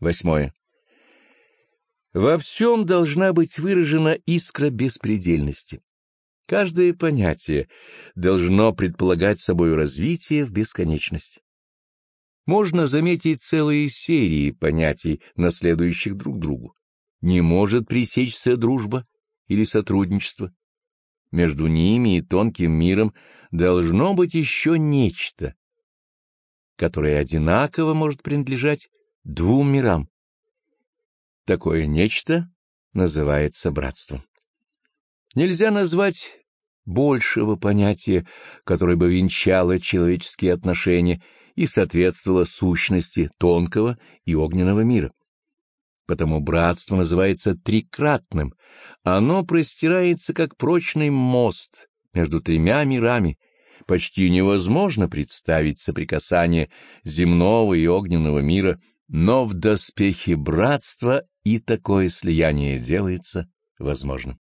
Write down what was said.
Восьмое. Во всем должна быть выражена искра беспредельности. Каждое понятие должно предполагать собой развитие в бесконечность. Можно заметить целые серии понятий, наследующих друг другу. Не может пресечься дружба или сотрудничество. Между ними и тонким миром должно быть еще нечто, которое одинаково может принадлежать двум мирам. Такое нечто называется братством. Нельзя назвать большего понятия, которое бы венчало человеческие отношения и соответствовало сущности тонкого и огненного мира. Потому братство называется трикратным. Оно простирается, как прочный мост между тремя мирами. Почти невозможно представить соприкасание земного и огненного мира, но в доспехе братства и такое слияние делается возможным.